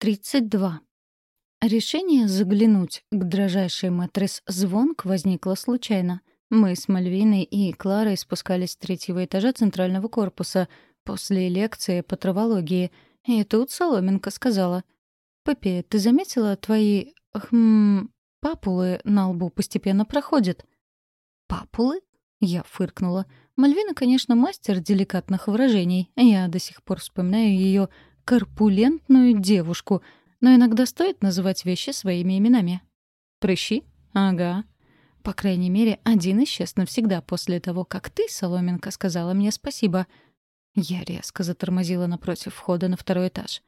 32. Решение заглянуть к дрожайшей матрис Звонк возникло случайно. Мы с Мальвиной и Кларой спускались с третьего этажа центрального корпуса после лекции по травологии, и тут Соломенко сказала. «Пепе, ты заметила, твои... хм... папулы на лбу постепенно проходят?» «Папулы?» — я фыркнула. Мальвина, конечно, мастер деликатных выражений. Я до сих пор вспоминаю ее корпулентную девушку, но иногда стоит называть вещи своими именами. Прыщи? Ага. По крайней мере, один исчез навсегда после того, как ты, Соломенко, сказала мне спасибо. Я резко затормозила напротив входа на второй этаж.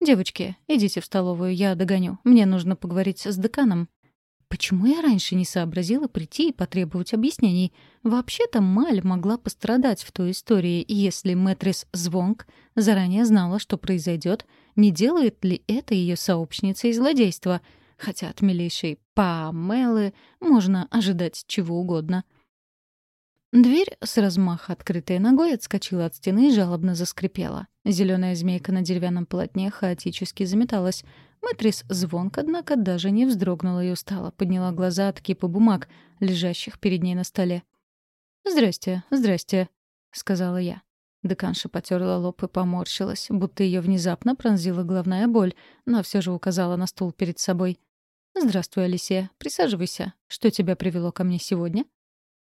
«Девочки, идите в столовую, я догоню. Мне нужно поговорить с деканом». Почему я раньше не сообразила прийти и потребовать объяснений? Вообще-то Маль могла пострадать в той истории, если Мэтрис Звонг заранее знала, что произойдет, не делает ли это ее сообщница из злодейства, хотя от милейшей Памелы можно ожидать чего угодно. Дверь с размаха открытой ногой отскочила от стены и жалобно заскрипела. Зеленая змейка на деревянном полотне хаотически заметалась. Мэтрис звонко, однако, даже не вздрогнула и устала, подняла глаза от кипа бумаг, лежащих перед ней на столе. «Здрасте, здрасте», — сказала я. Деканша потерла лоб и поморщилась, будто ее внезапно пронзила головная боль, но все же указала на стул перед собой. «Здравствуй, Алисия. Присаживайся. Что тебя привело ко мне сегодня?»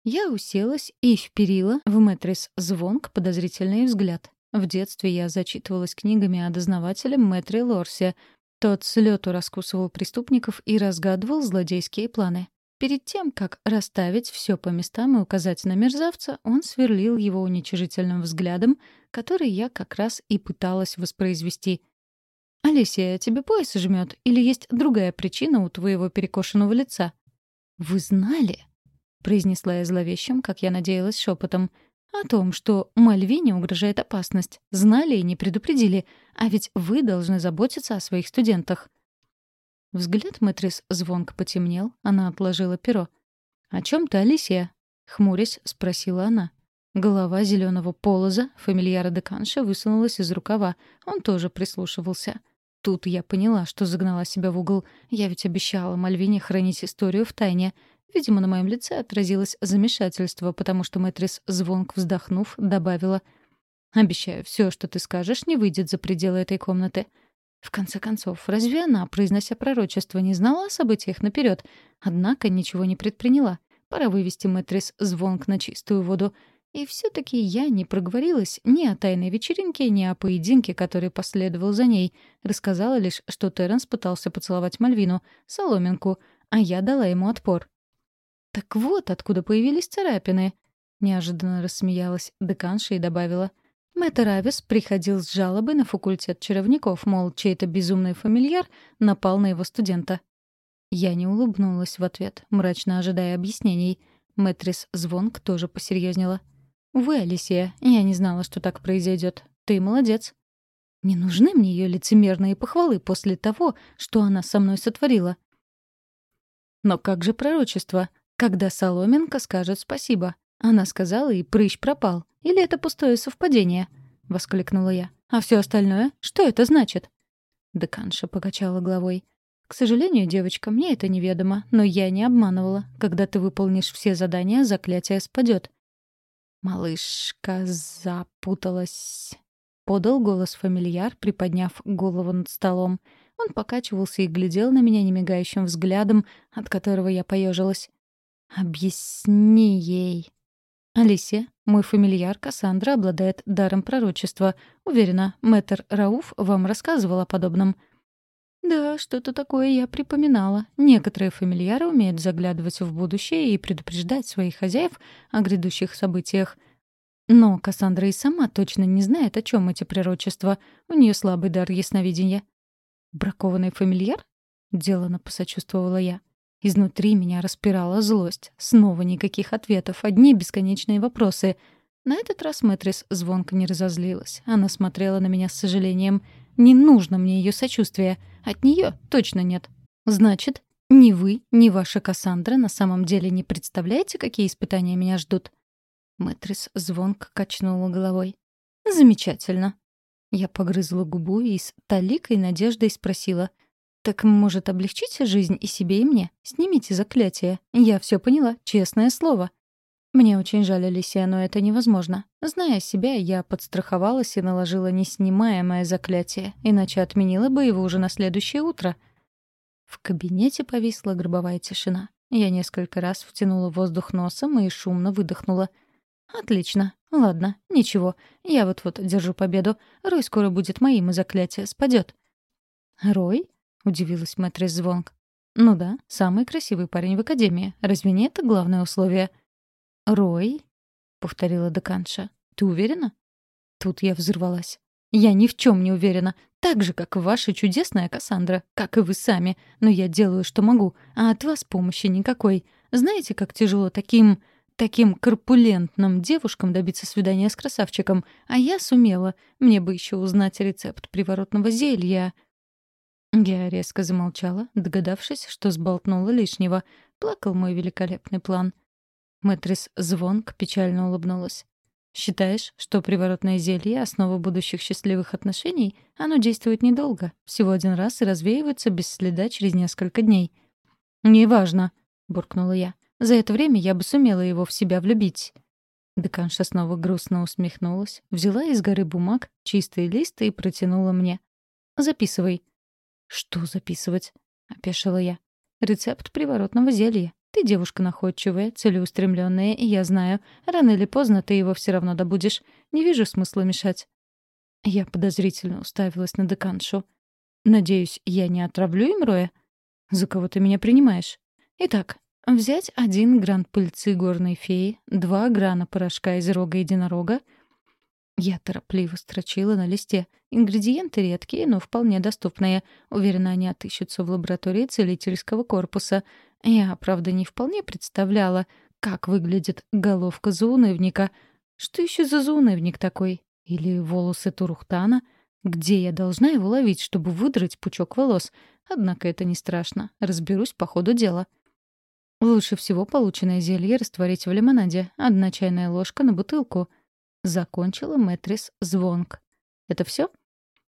Я уселась и вперила в Мэтрис звонк подозрительный взгляд. В детстве я зачитывалась книгами о дознавателе Мэтре Лорсе. Тот с лету раскусывал преступников и разгадывал злодейские планы. Перед тем, как расставить все по местам и указать на мерзавца, он сверлил его уничижительным взглядом, который я как раз и пыталась воспроизвести. «Алисия, тебе пояс жмет, или есть другая причина у твоего перекошенного лица?» «Вы знали?» — произнесла я зловещим, как я надеялась, шепотом. «О том, что Мальвине угрожает опасность. Знали и не предупредили. А ведь вы должны заботиться о своих студентах». Взгляд Мэтрис звонко потемнел, она отложила перо. «О чем ты, Алисия?» — хмурясь, спросила она. Голова зеленого полоза, фамильяра деканша, высунулась из рукава. Он тоже прислушивался. Тут я поняла, что загнала себя в угол. Я ведь обещала Мальвине хранить историю в тайне. Видимо, на моем лице отразилось замешательство, потому что Мэтрис, звонк вздохнув, добавила. «Обещаю, все, что ты скажешь, не выйдет за пределы этой комнаты». В конце концов, разве она, произнося пророчество, не знала о событиях наперед? Однако ничего не предприняла. Пора вывести Мэтрис звонк на чистую воду. И все таки я не проговорилась ни о тайной вечеринке, ни о поединке, который последовал за ней. Рассказала лишь, что Терренс пытался поцеловать Мальвину, соломинку, а я дала ему отпор. «Так вот откуда появились царапины!» Неожиданно рассмеялась деканша и добавила — Мэтр Авис приходил с жалобой на факультет чаровников, мол, чей-то безумный фамильяр напал на его студента. Я не улыбнулась в ответ, мрачно ожидая объяснений. Мэтрис Звонк тоже посерьезнела. «Вы, Алисия, я не знала, что так произойдет. Ты молодец». «Не нужны мне ее лицемерные похвалы после того, что она со мной сотворила». «Но как же пророчество? Когда Соломенко скажет спасибо?» Она сказала, и прыщ пропал. Или это пустое совпадение?» — воскликнула я. «А все остальное? Что это значит?» Деканша покачала головой. «К сожалению, девочка, мне это неведомо, но я не обманывала. Когда ты выполнишь все задания, заклятие спадет. Малышка запуталась. Подал голос фамильяр, приподняв голову над столом. Он покачивался и глядел на меня немигающим взглядом, от которого я поежилась. «Объясни ей», «Алисия, мой фамильяр Кассандра обладает даром пророчества. Уверена, мэтр Рауф вам рассказывал о подобном». «Да, что-то такое я припоминала. Некоторые фамильяры умеют заглядывать в будущее и предупреждать своих хозяев о грядущих событиях. Но Кассандра и сама точно не знает, о чем эти пророчества. У нее слабый дар ясновидения». «Бракованный фамильяр?» — делано посочувствовала я. Изнутри меня распирала злость. Снова никаких ответов, одни бесконечные вопросы. На этот раз Мэтрис звонко не разозлилась. Она смотрела на меня с сожалением. Не нужно мне ее сочувствие. От нее точно нет. Значит, ни вы, ни ваша Кассандра на самом деле не представляете, какие испытания меня ждут? Мэтрис звонко качнула головой. Замечательно. Я погрызла губу и с таликой надеждой спросила. «Так, может, облегчите жизнь и себе, и мне? Снимите заклятие. Я все поняла, честное слово». Мне очень жаль, Алисия, но это невозможно. Зная себя, я подстраховалась и наложила неснимаемое заклятие, иначе отменила бы его уже на следующее утро. В кабинете повисла гробовая тишина. Я несколько раз втянула воздух носом и шумно выдохнула. «Отлично. Ладно, ничего. Я вот-вот держу победу. Рой скоро будет моим, и заклятие спадет. «Рой?» — удивилась мэтрис Звонг. «Ну да, самый красивый парень в Академии. Разве не это главное условие?» «Рой?» — повторила деканша. «Ты уверена?» Тут я взорвалась. «Я ни в чем не уверена. Так же, как ваша чудесная Кассандра, как и вы сами. Но я делаю, что могу, а от вас помощи никакой. Знаете, как тяжело таким... таким корпулентным девушкам добиться свидания с красавчиком? А я сумела. Мне бы еще узнать рецепт приворотного зелья». Я резко замолчала, догадавшись, что сболтнула лишнего. Плакал мой великолепный план — Мэтрис Звонк печально улыбнулась. «Считаешь, что приворотное зелье — основа будущих счастливых отношений? Оно действует недолго, всего один раз и развеивается без следа через несколько дней». «Неважно», — буркнула я. «За это время я бы сумела его в себя влюбить». Деканша снова грустно усмехнулась, взяла из горы бумаг чистые листы и протянула мне. «Записывай». «Что записывать?» — опешила я. «Рецепт приворотного зелья. Ты девушка находчивая, целеустремленная, и я знаю, рано или поздно ты его все равно добудешь. Не вижу смысла мешать». Я подозрительно уставилась на деканшу. «Надеюсь, я не отравлю им Роя?» «За кого ты меня принимаешь?» «Итак, взять один гран пыльцы горной феи, два грана порошка из рога единорога, я торопливо строчила на листе. Ингредиенты редкие, но вполне доступные. Уверена, они отыщутся в лаборатории целительского корпуса. Я, правда, не вполне представляла, как выглядит головка заунывника. Что еще за заунывник такой? Или волосы Турухтана? Где я должна его ловить, чтобы выдрать пучок волос? Однако это не страшно. Разберусь по ходу дела. Лучше всего полученное зелье растворить в лимонаде. Одна чайная ложка на бутылку. Закончила Мэтрис Звонк. Это все?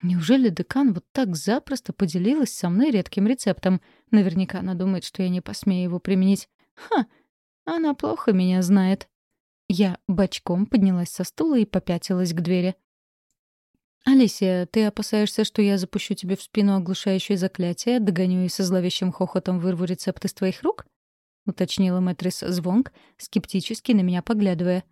Неужели декан вот так запросто поделилась со мной редким рецептом? Наверняка она думает, что я не посмею его применить. Ха! Она плохо меня знает. Я бочком поднялась со стула и попятилась к двери. «Алисия, ты опасаешься, что я запущу тебе в спину оглушающее заклятие, догоню и со зловещим хохотом вырву рецепт из твоих рук?» — уточнила мэтрис Звонк, скептически на меня поглядывая.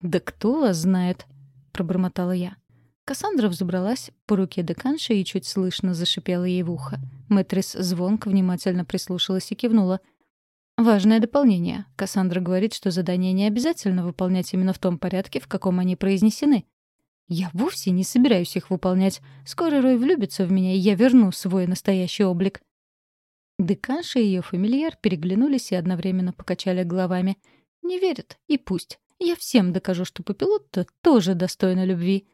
«Да кто вас знает?» — пробормотала я. Кассандра взобралась по руке деканши и чуть слышно зашипела ей в ухо. Мэтрис звонко внимательно прислушалась и кивнула. «Важное дополнение. Кассандра говорит, что задания не обязательно выполнять именно в том порядке, в каком они произнесены. Я вовсе не собираюсь их выполнять. Скоро Рой влюбится в меня, и я верну свой настоящий облик». Деканша и ее фамильяр переглянулись и одновременно покачали головами. «Не верят, и пусть. Я всем докажу, что Папилотта тоже достойна любви».